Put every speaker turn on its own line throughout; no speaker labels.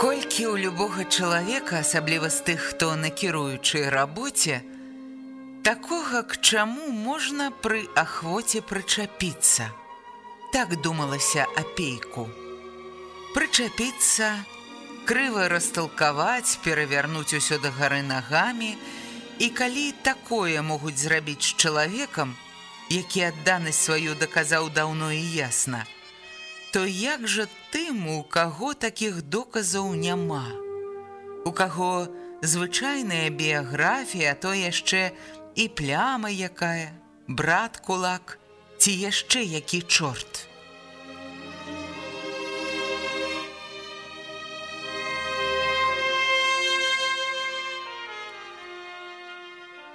Колькі ў любога чалавека, асабліва з тых, хто на кіруючай рабоце, такога к чаму можна пры ахвоце прычапіцца. Так думалася апейку. Прычапіцца, крыва расталкаваць, перавярнуць усё да гары нагамі, і калі такое могуць зрабіць з чалавекам, які адданасць сваю даказаў даўно і ясна, то як жа тым, у каго такіх доказаў няма? У каго звычайная біяграфія, то яшчэ і пляма якая, брат кулак, ці яшчэ які чорт.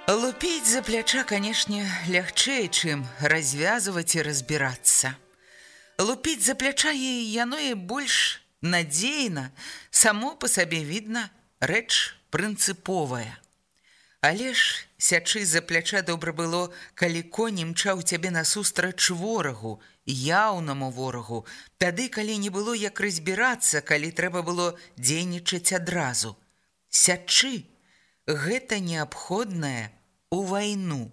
Лупіць за пляча, канешне, лягчэй, чым развязываць і разбірацца. Лупіць за пляча і яно і больш надзейна, само па сабе відна рэч прынцыповая. Але ж сячы за пляча добра было, калі конь імчаў цябе насустрач ворагу, яўнаму ворагу, тады, калі не было як разбірацца, калі трэба было дзейнічаць адразу. Сячы гэта неабходнае у вайну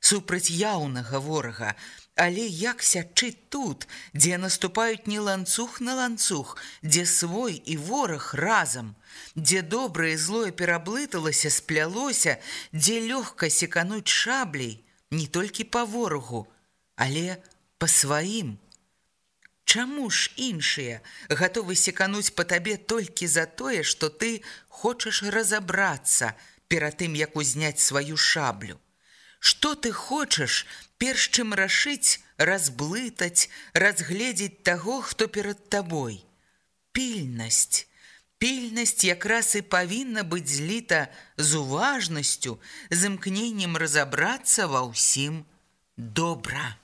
супраць яўнага ворага, Але як сячы тут, дзе наступаюць не ланцуг на ланцуг, дзе свой і вораг разам, дзе добрае злое пераблыталася, сплялося, дзе лёгка секануць шаблей не толькі па ворагу, але па сваім. Чаму ж іншыя гатовы секануць па табе толькі за тое, што ты хочаш разабрацца перад тым, як узняць сваю шаблю? Што ты хочаш, перш чым рашыць, разблытаць, разгледзець таго, хто перад табой. Пільнасць. Пільнасць якраз і павінна быць зліта з уважнасцю, з імкненнем разабрацца ва ўсім добра.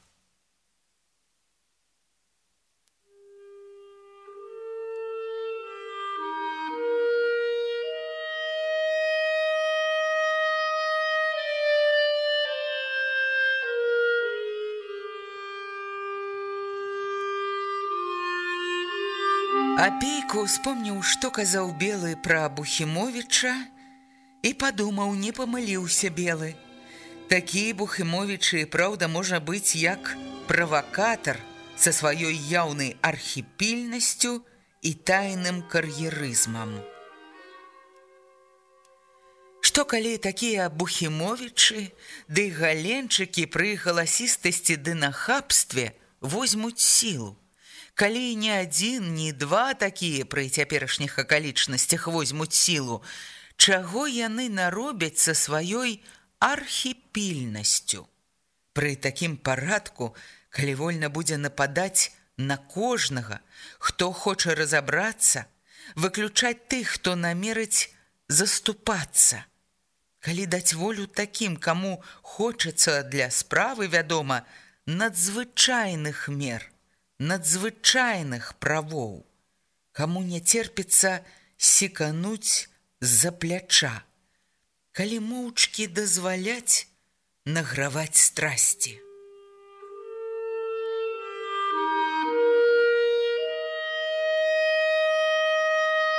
Апейку успомніў, што казаў белы пра Бухімовіча і падумаў, не памыліўся белы. Такі Бухімовічы, праўда, можа быць як правакатар са сваёй яўнай архіпільнасцю і тайным кар'ерызмам. Што калі такія Бухімовічы ды галенчыкі пры галасістасці ды нахабстве возьмуць сілу? Калі ні адзін, ні два такія пры цяперашніх акалічнасцях возьмуць сілу, чаго яны наробяць са сваёй архіпільнасцю. Пры такім парадку, калі вольна будзе нападаць на кожнага, хто хоча разабрацца, выключаць тых, хто намерыць заступацца. Калі даць волю такім, каму хочацца для справы, вядома, надзвычайных мер – надзвычайных правоў, каму не церпіцца секануць з-за пляча, калі моўчкі дазваляць награваць страсці.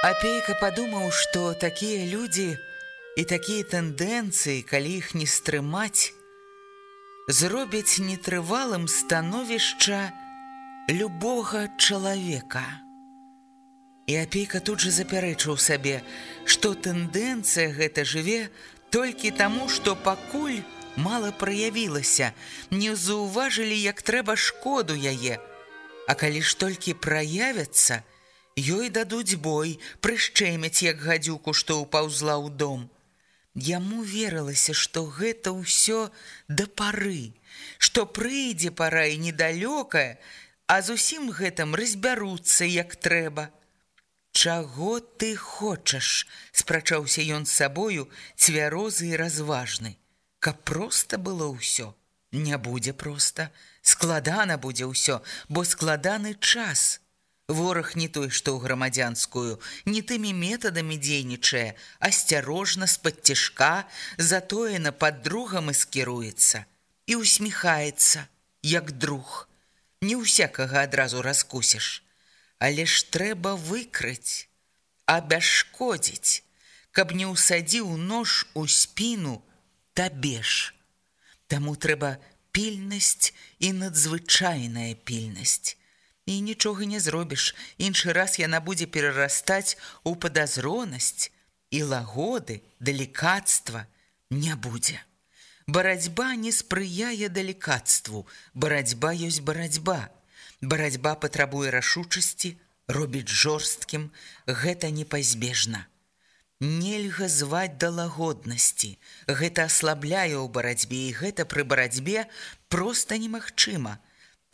Апейка падумаў, што такія людзі і такія тэндэнцыі, калі іх не стрымаць, зробяць нетрывалым становішча, любога чалавека. І апейка тут жа запярэчыў сабе, што тэндэнцыя гэта жыве толькі таму, што пакуль мала праявілася, не заўважылі, як трэба шкоду яе. А калі ж толькі праявяцца, ёй дадуць бой, прышчэмяць як гадзюку, што ўпаўзла ў дом. Яму верылася, што гэта ўсё да пары, што прыйдзе пара і недалёкая, а зусім гэтым разбяруцца як трэба. Чаго ты хочаш? спрачаўся ён з сабою, цвярозы і разважны. Каб проста было ўсё, не будзе проста, складана будзе ўсё, бо складаны час. Вораг не той, што ў грамадзянскую, не тымі метадамі дзейнічае, асцярожна з-пад цяжка, затоена пад другам і скіруецца і усміхаецца, як друг. Не ўсякага адразу раскусіш, але ж трэба выкрыць, абяшкодзіць, каб не ўсадзіў нож у спіну табе ж. Таму трэба пільнасць і надзвычайная пільнасць і нічога не зробіш. Іншы раз яна будзе перарастаць у падазронасць і лагоды, далікацтва не будзе. Барацьба не спрыяе далікацтву, барацьба ёсць барацьба. Барацьба патрабуе рашучасці, робіць жорсткім, гэта непазбежна. Нельга зваць да лагоднасці. Гэта аслабляе ў барацьбе і гэта пры барацьбе проста немагчыма.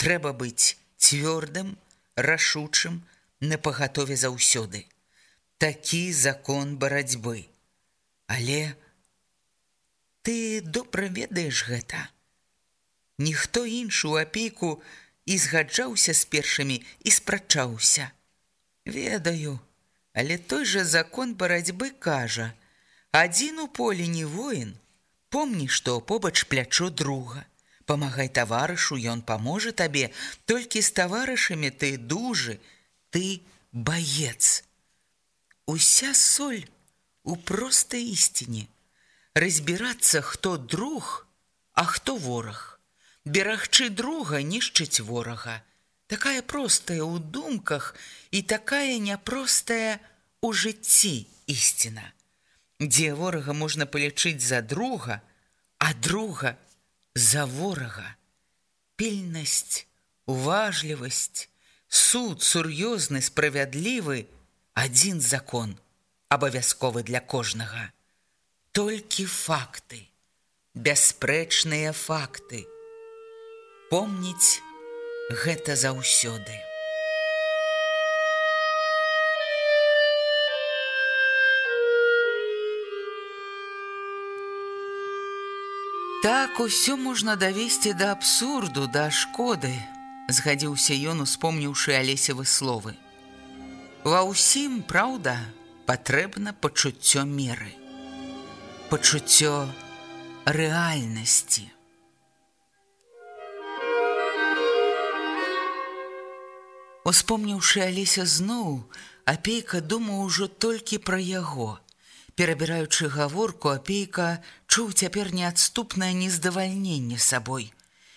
Трэба быць цвёрдым, рашучым, напагатове заўсёды. Такі закон барацьбы. Але ты добра ведаеш гэта. Ніхто іншы ў апейку і згаджаўся з першымі і спрачаўся. Ведаю, але той жа закон барацьбы кажа: адзін у полі не воін, помні, што побач плячо друга. Памагай таварышу, ён паможа табе, толькі з таварышамі ты дужы, ты баец. Уся соль у простай ісціне. Разбірацца, хто друг, а хто вораг. Берагчы друга нішчыць ворага. Такая простая ў думках і такая няпростая у жыцці ісціна. Дзе ворага можна палічыць за друга, а друга – за ворага. Пільнасць, уважлівасць, суд сур'ёзны, справядлівы, адзін закон, абавязковы для кожнага. Толькі факты, бясспрэчныя факты. Помніць гэта заўсёды. Так усё можна давесці да абсурду, да шкоды, згадзіўся ён, успомніўшы алесевы словы. Ва ўсім, праўда, патрэбна пачуццё меры. Пачуццё рэальнасці. Успомніўшы Алеся зноў, апейка думаў ужо толькі пра яго – Перабіраючы гаворку, апейка чуў цяпер неадступнае нездавальненне сабой.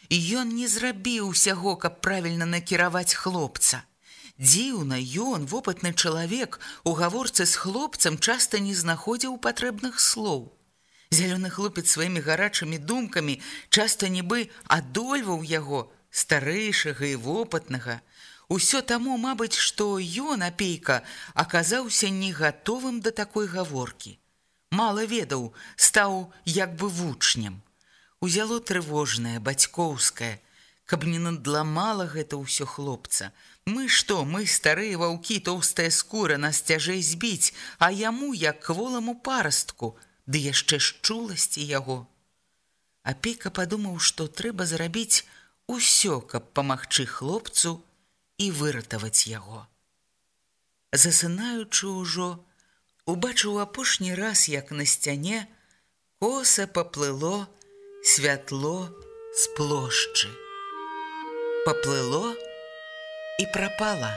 І ён не зрабіў усяго, каб правільна накіраваць хлопца. Дзіўна, ён, вопытны чалавек, у гаворцы з хлопцам часта не знаходзіў патрэбных слоў. Зялёны хлопец сваімі гарачымі думкамі часта нібы адольваў яго, старэйшага і вопытнага, Усё таму, мабыць, што ён апейка аказаўся не гатовым да такой гаворкі. Мала ведаў, стаў як бы вучнем. Узяло трывожнае, бацькоўскае, каб не надламала гэта ўсё хлопца. Мы што, мы старыя ваўкі, тоўстая скура нас цяжэй збіць, а яму як кволаму парастку, ды яшчэ з чуласці яго. Апейка падумаў, што трэба зрабіць усё, каб памагчы хлопцу, і выратаваць яго. Засынаючы ўжо, убачыў апошні раз, як на сцяне коса паплыло святло з плошчы. Паплыло і прапала.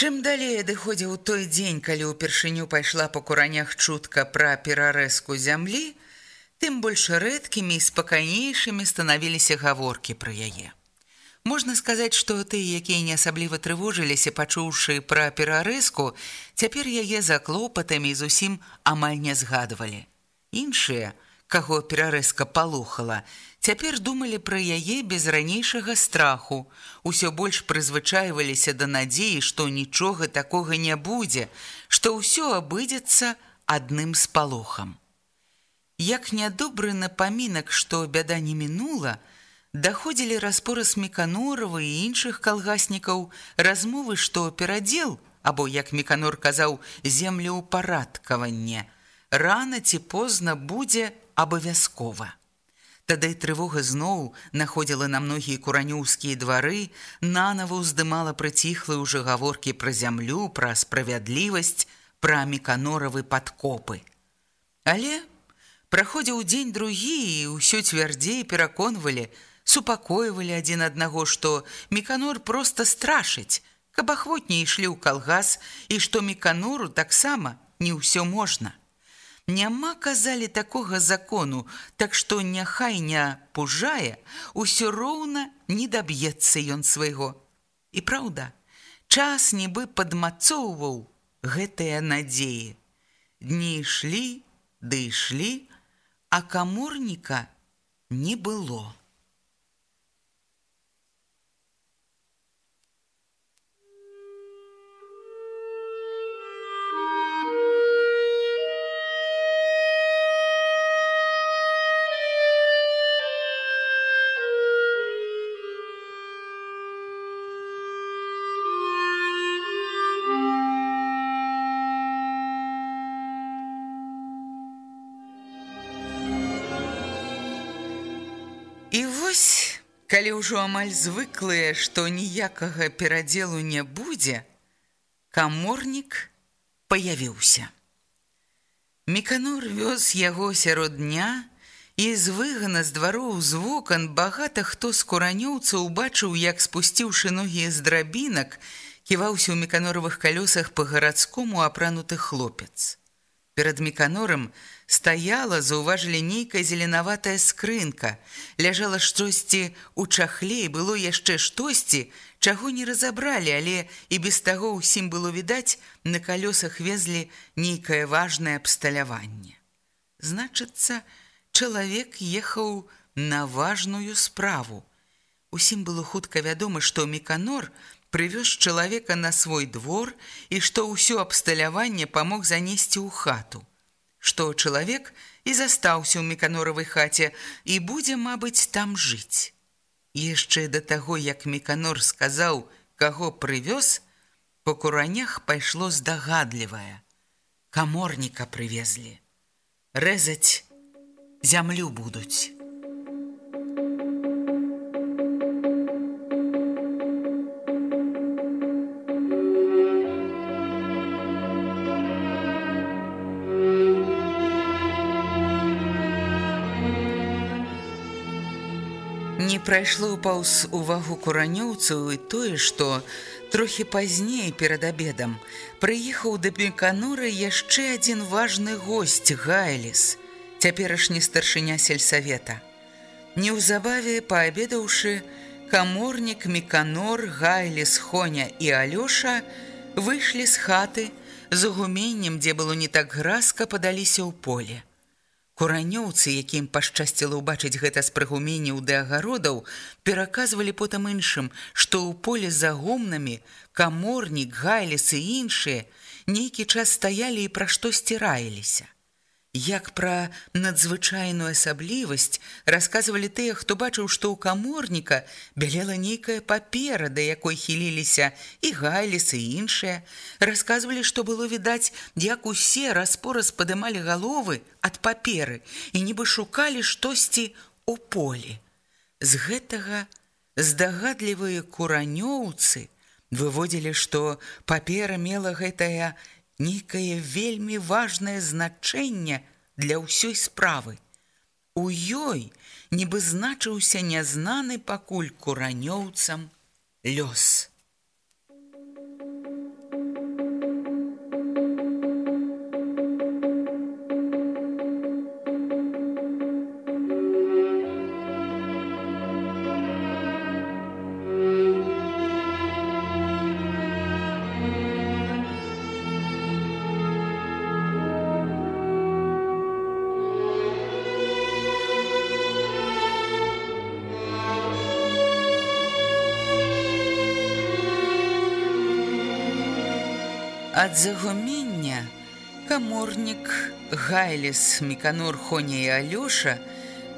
Чым далей адыходзіў той дзень, калі ўпершыню пайшла па куранях чутка пра перарэзку зямлі, тым больш рэдкімі і спакайнейшымі станавіліся гаворкі пра яе. Можна сказаць, што тыя, якія не асабліва трывожыліся, пачуўшы пра перарэзку, цяпер яе за клопатамі зусім амаль не згадвалі. Іншыя, каго перарэзка палохала, цяпер думалі пра яе без ранейшага страху, усё больш прызвычайваліся да надзеі, што нічога такога не будзе, што ўсё абыдзецца адным спалохам. Як нядобры напамінак, што бяда не мінула, даходзілі распораз меканорава і іншых калгаснікаў размовы, што перадзел, або, як меканор казаў, землеўпарадкаванне, рана ці позна будзе абавязкова. Тады трывога зноў находзіла на многія куранюўскія двары, нанова ўздымала прыціхлы ўжо гаворкі пра зямлю, пра справядлівасць, пра меканоравы падкопы. Але праходзіў дзень другі і ўсё цвярдзей пераконвалі, супакойвалі адзін аднаго, што меканор проста страшыць, каб ахвотней ішлі ў калгас і што меканору таксама не ўсё можна. Няма казалі такога закону, так што няхай не пужае, усё роўна не даб'ецца ён свайго. І праўда, час нібы падмацоўваў гэтыя надзеі. Дні ішлі, ды ішлі, а каморніка не было. Калі ўжо амаль звыклыя, што ніякага перадзелу не будзе, каморнік паявіўся. Меканор вёз яго сярод дня, і з выгана з двароў з вокон багата хто з куранёўцаў убачыў, як спусціўшы ногі з драбінак, ківаўся ў меканоровых калёсах па гарадскому апрануты хлопец. Перад меканорам стаяла, заўважылі нейкая зеленаватая скрынка, ляжала штосьці ў чахле і было яшчэ штосьці, чаго не разабралі, але і без таго ўсім было відаць, на калёсах везлі нейкае важнае абсталяванне. Значыцца, чалавек ехаў на важную справу. Усім было хутка вядома, што меканор прывёз чалавека на свой двор і што ўсё абсталяванне памог занесці ў хату што чалавек і застаўся ў меканоравай хаце і будзе, мабыць, там жыць. Яшчэ да таго, як меканор сказаў, каго прывёз, по куранях пайшло здагадлівае. Каморніка прывезлі. Рэзаць зямлю будуць. Прайшло паўз увагу куранёўцаў і тое, што трохі пазней перад абедам прыехаў да Бекануры яшчэ адзін важны госць Гайліс, цяперашні старшыня сельсавета. Неўзабаве паабедаўшы, каморнік Меканор, Гайліс, Хоня і Алёша выйшлі з хаты з гуменнем, дзе было не так гразка падаліся ў поле. Куранёўцы, якім пашчасціла ўбачыць гэта з прыгуменняў да агародаў, пераказвалі потым іншым, што ў поле за гумнамі каморнік, гайліс і іншыя нейкі час стаялі і пра штосьці раіліся. Як пра надзвычайную асаблівасць расказвалі тыя, хто бачыў, што ў каморніка бялела нейкая папера, да якой хіліліся і гайлісы і іншыя, расказвалі, што было відаць, як усе распораз падымалі галовы ад паперы і нібы шукалі штосьці ў полі. З гэтага здагадлівыя куранёўцы выводзілі, што папера мела гэтая нейкае вельмі важнае значэнне для ўсёй справы. У ёй нібы значыўся нязнаны пакуль куранёўцам лёс. Ад загумення каморнік Гайлес, Міканор, Хоня і Алёша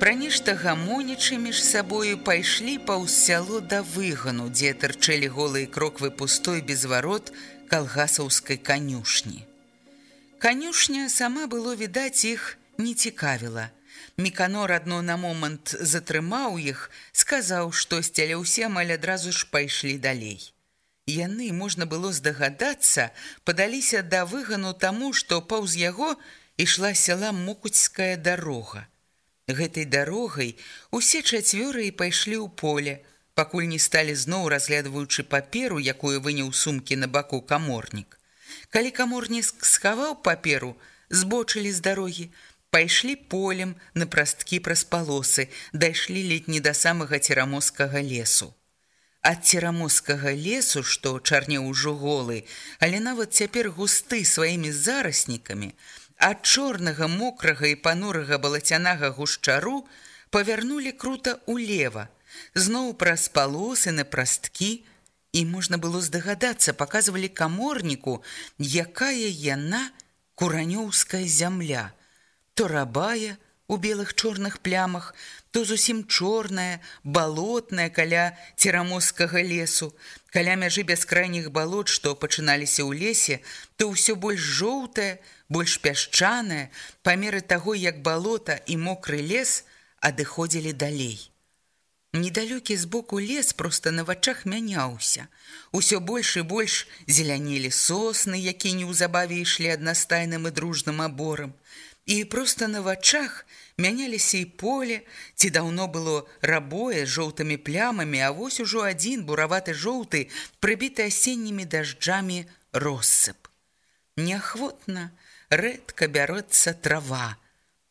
пра нешта гамонічы між сабою пайшлі паўз сяло да выгану, дзе тырчэлі голыя кроквы пустой без варот калгасаўскай канюшні. Канюшня сама было відаць іх не цікавіла. Міканор адно на момант затрымаў іх, сказаў, што сцяля ўсе амаль адразу ж пайшлі далей. Яны, можна было здагадацца, падаліся да выгану таму, што паўз яго ішла сяла мокуцкая дарога. Гэтай дарогай усе чацвёры і пайшлі ў поле, пакуль не сталі зноў разглядваючы паперу, якую выняў сумкі на баку каморнік. Калі каморнік схаваў паперу, збочылі з дарогі, пайшлі полем на прасткі праз палосы, дайшлі ледь не да самага церамоскага лесу ад церамоскага лесу, што чарне ўжо голы, але нават цяпер густы сваімі зараснікамі, ад чорнага мокрага і панурага балацянага гушчару павярнулі крута ўлева, зноў праз палосы на прасткі, і можна было здагадацца, паказвалі каморніку, якая яна куранёўская зямля, то рабая у белых чорных плямах, то зусім чорная, балотная каля церамоскага лесу, каля мяжы бяскрайніх балот, што пачыналіся ў лесе, то ўсё больш жоўтае, больш пясчанае, па меры таго, як балота і мокры лес адыходзілі далей. Недалёкі збоку лес проста на вачах мяняўся. Усё больш і больш зелянелі сосны, якія неўзабаве ішлі аднастайным і дружным аборам. І проста на вачах мяняліся і поле, ці даўно было рабое з жоўтымі плямамі, а вось ужо адзін бураваты жоўты, прыбіты асеннімі дажджамі россып. Неахвотна рэдка бярэцца трава.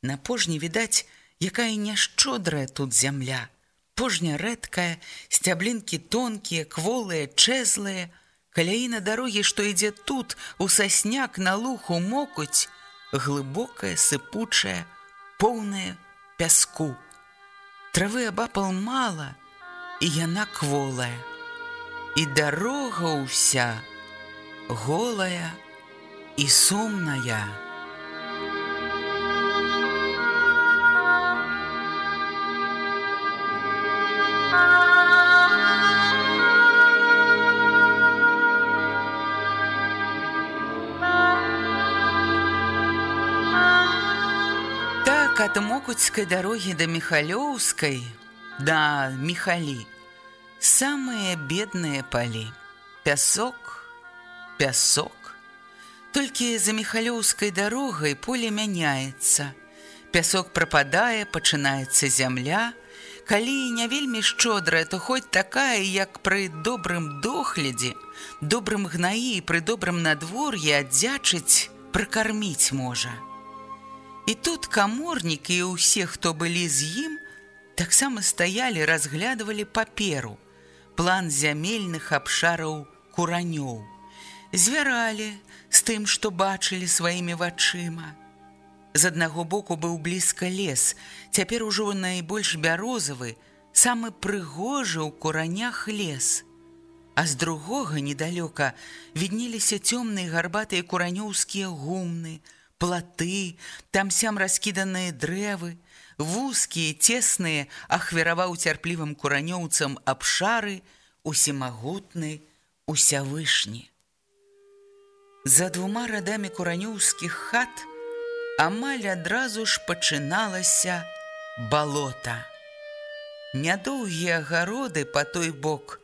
На пожні відаць, якая няшчодрая тут зямля. Пожня рэдкая, сцяблінкі тонкія, кволыя, чэзлыя, каляіна дарогі, што ідзе тут, у сасняк на луху мокуць, глыбокая, сыпучая, поўная пяску. Травы абапал мала, і яна кволая. І дарога ўся голая і сумная. ад мокуцкай дарогі да міхалёўскай да міхалі самыя бедныя палі пясок пясок толькі за міхалёўскай дарогай поле мяняецца пясок прападае пачынаецца зямля калі не вельмі шчодрая то хоць такая як пры добрым доглядзе добрым гнаі пры добрым надвор'і аддзячыць прыкарміць можа І тут каморнік і ўсе, хто былі з ім, таксама стаялі, разглядывалі паперу, план зямельных абшараў куранёў. Звяралі з тым, што бачылі сваімі вачыма. З аднаго боку быў блізка лес, цяпер ужо найбольш бярозавы, самы прыгожы ў куранях лес. А з другога недалёка віднеліся цёмныя гарбатыя куранёўскія гумны, платы, там сям раскіданыя дрэвы, вузкія, цесныя, ахвяраваў цярплівым куранёўцам абшары, усімагутны, усявышні. За двума радамі куранёўскіх хат амаль адразу ж пачыналася балота. Нядоўгія агароды па той бок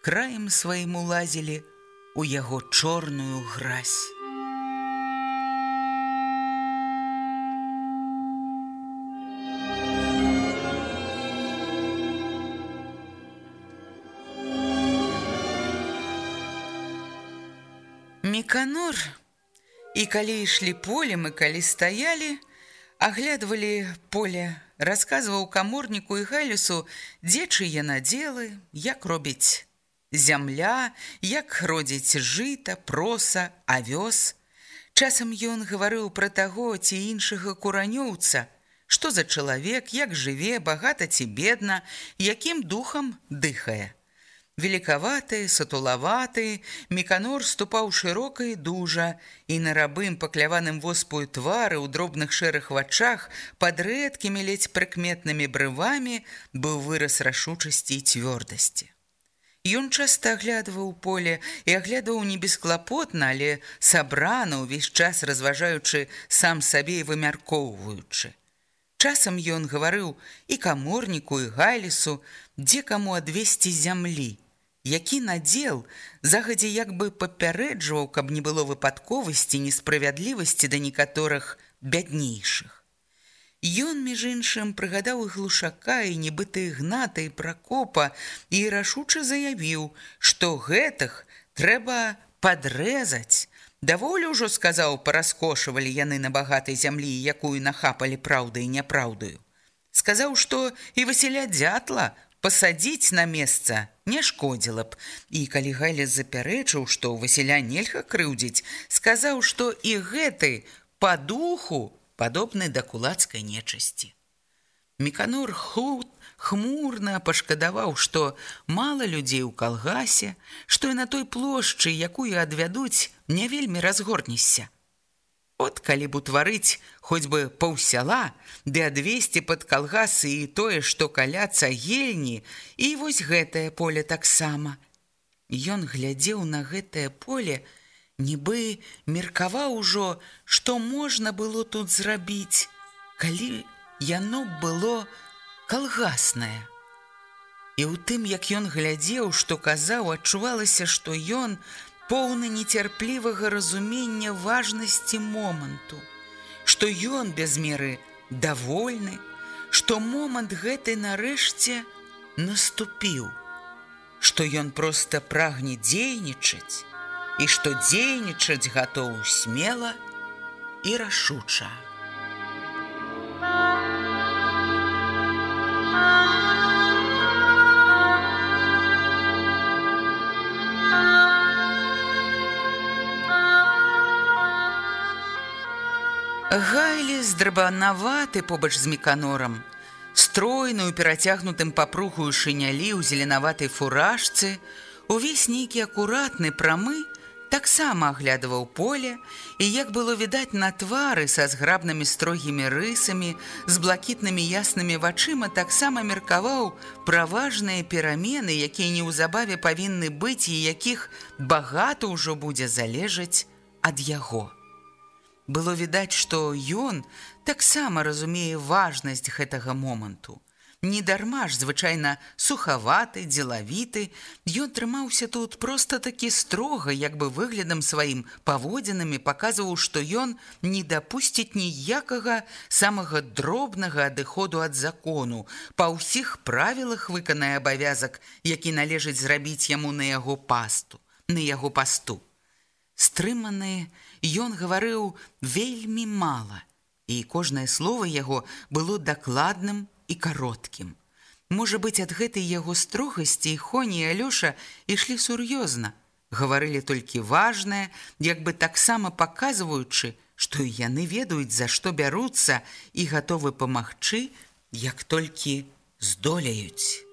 краем сваім улазілі у яго чорную гразь. Міканор і калі ішлі полем і калі стаялі, аглядвалі поле, расказваў каморніку і галюсу, дзе чые надзелы, як робіць зямля, як родзіць жыта, проса, авёс. Часам ён гаварыў пра таго ці іншага куранёўца, што за чалавек, як жыве, багата ці бедна, якім духам дыхае. Велікаваты, сатулаваты, Меканор ступаў шырока і дужа, і на рабым пакляваным воспую твары ў дробных шэрых вачах пад рэдкімі ледзь прыкметнымі брывамі быў выраз рашучасці і цвёрдасці. Ён часта аглядваў поле і аглядаў не бесклапотна, але сабрана ўвесь час разважаючы сам сабе і вымяркоўваючы. Часам ён гаварыў і каморніку і гайлісу, дзе каму адвесці зямлі, які надзел загадзя як бы папярэджваў, каб не было выпадковасці несправядлівасці да некаторых бяднейшых. Ён між іншым прыгадаў і глушака і нібыта ігната і пракопа і рашуча заявіў, што гэтых трэба падрэзаць. Даволі ўжо сказаў, параскошвалі яны на багатай зямлі, якую нахапалі праўдай і няпраўдаю. Сказаў, што і Васіля дзятла пасадзіць на месца не шкодзіла б. І калі Гайлес запярэчыў, што Васіля нельга крыўдзіць, сказаў, што і гэты па духу падобны да кулацкай нечасці. Меканор худ хмурна пашкадаваў, што мала людзей у калгасе, што і на той плошчы, якую адвядуць, не вельмі разгорнешся. От калі б утварыць хоць бы паўсяла, ды адвесці пад калгасы і тое, што каля цагельні, і вось гэтае поле таксама. Ён глядзеў на гэтае поле, нібы меркаваў ужо, што можна было тут зрабіць, калі яно было калгаснае. І ў тым, як ён глядзеў, што казаў, адчувалася, што ён, поўны нецярплівага разумення важнасці моманту, што ён без меры давольны, што момант гэты нарэшце наступіў, што ён проста прагне дзейнічаць і што дзейнічаць гатоў смела і рашуча. Гайлі здрабанаваты побач з меканорам, стройную перацягнутым папругую шынялі ў зеленаватай фуражцы, увесь нейкі акуратны прамы таксама аглядаваў поле. І як было відаць на твары са зграбнымі строгімі рысамі, з блакітнымі яснымі вачыма таксама меркаваў праважныя перамены, якія неўзабаве павінны быць і якіх багата ўжо будзе залежаць ад яго. Было відаць, што ён таксама разумее важнасць гэтага моманту. Недарма ж звычайна сухаваты, дзелавіты, ён трымаўся тут проста такі строга, як бы выглядам сваім паводзінамі паказваў, што ён не дапусціць ніякага самага дробнага адыходу ад закону, па ўсіх правілах выканае абавязак, які належыць зрабіць яму на яго пасту, на яго пасту. Стрыманыя, Ён гаварыў вельмі мала, і кожнае слово яго было дакладным і кароткім. Можа быць, ад гэтай яго строгасці Хоні і Алёша ішлі сур'ёзна, гаварылі толькі важнае, як бы таксама паказваючы, што яны ведаюць, за што бяруцца і гатовы памагчы, як толькі здолеюць.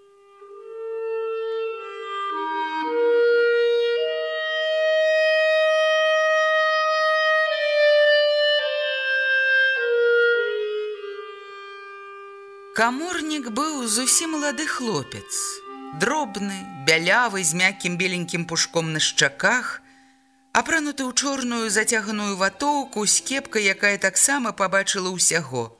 Каморнік быў зусім малады хлопец, дробны, бялявы з мяккім беленькім пушком на шчаках, апрануты ў чорную зацяганую ватоўку з кепкай, якая таксама пабачыла ўсяго.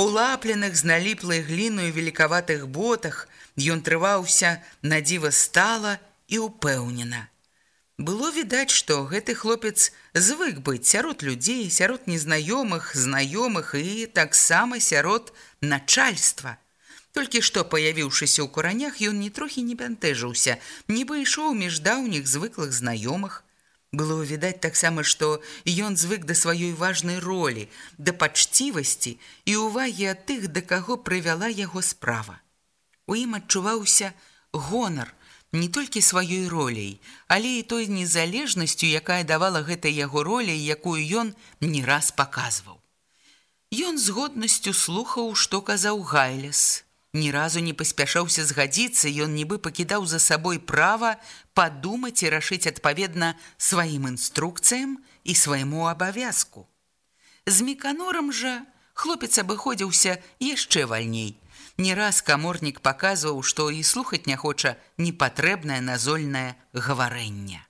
У лапленых з наліплай гліною велікаватых ботах ён трываўся на дзіва стала і ўпэўнена. Было відаць, што гэты хлопец звык быць сярод людзей, сярод незнаёмых, знаёмых і таксама сярод начальства. Толькі што, паявіўшыся ў куранях, ён не трохі не бянтэжыўся, нібы ішоў між даўніх звыклых знаёмых. Было відаць таксама, што ён звык да сваёй важнай ролі, да пачцівасці і ўвагі ад тых, да каго прывяла яго справа. У ім адчуваўся гонар, не толькі сваёй роляй, але і той незалежнасцю, якая давала гэтай яго роляй, якую ён не раз паказваў. Ён з годнасцю слухаў, што казаў Гайлес, ні разу не паспяшаўся згадзіцца, ён нібы пакідаў за сабой права падумаць і рашыць адпаведна сваім інструкцыям і свайму абавязку. З міканорам жа хлопец абыходзіўся яшчэ вальней. Не раз каморнік паказваў, што і слухаць не хоча непатрэбнае назольнае гаварэнне.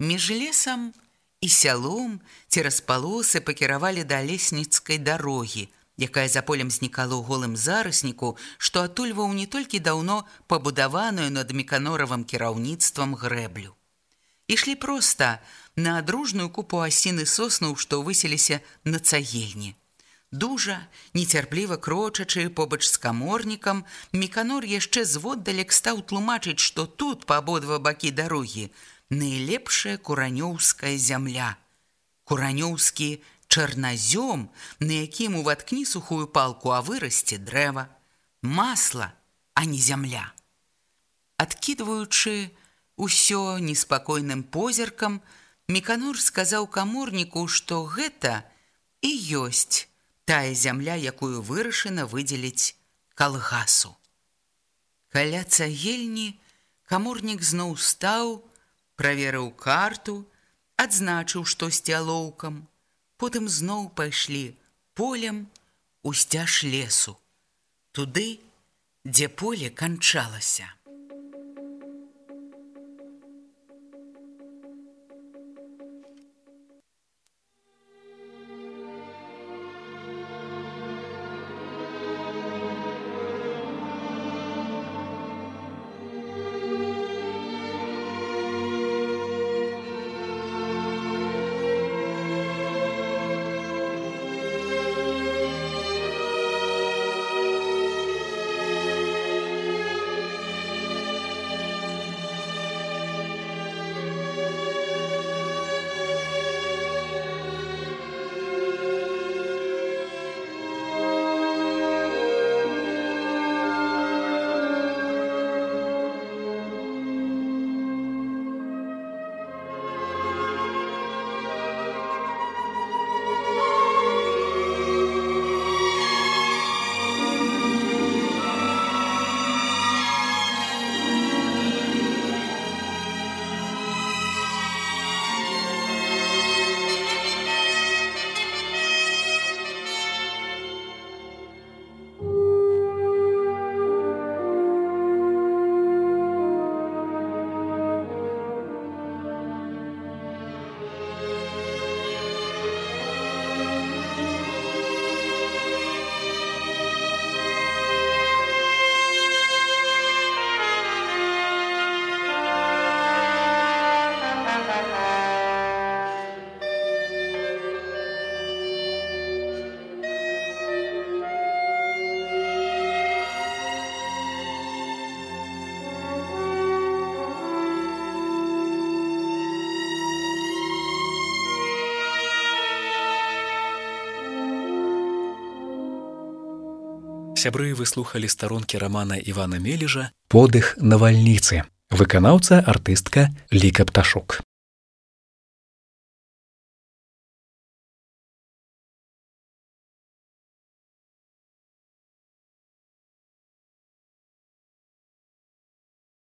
Між лесам і сялом цераз палосы пакіравалі да лесніцкай дарогі, якая за полем знікала ў голым зарасніку, што атульваў не толькі даўно пабудаваную над меканоравым кіраўніцтвам грэблю. Ішлі проста на адружную купу асіны соснуў, што выселіся на цагельні. Дужа, нецярпліва крочачы побач з каморнікам, меканор яшчэ зводдалек стаў тлумачыць, што тут па абодва бакі дарогі найлепшая куранёўская зямля. Куранёўскі чарназём, на якім уваткні сухую палку, а вырасце дрэва, масла, а не зямля. Адкідваючы ўсё неспакойным позіркам, Меканур сказаў каморніку, што гэта і ёсць тая зямля, якую вырашана выдзеліць калгасу. Каля цагельні каморнік зноў стаў, праверыў карту, адзначыў штосьці алоўкам, потым зноў пайшлі полем у сцяж лесу, туды, дзе поле канчалася.
Сябры выслухалі старонкі рамана Івана Мележа подых навальніцы. Выканаўца артыстка Ліка Пташук.